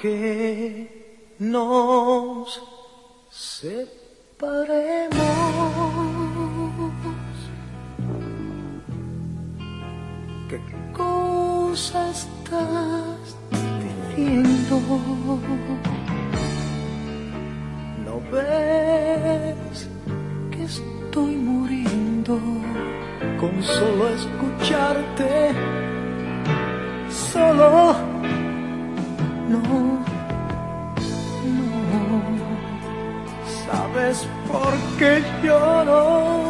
que nos separemos. ¿Qué cosa estás diciendo? Con solo escucharte? Solo no, no, sabes por qué lloro,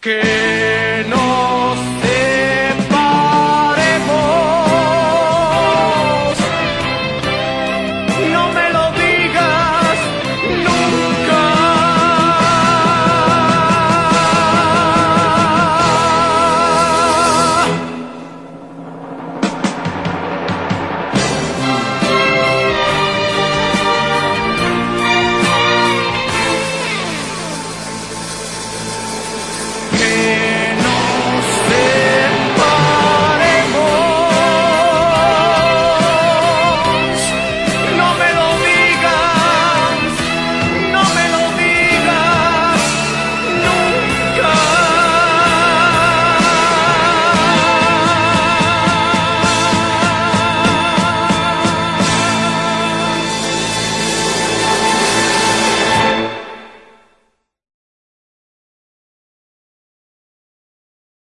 que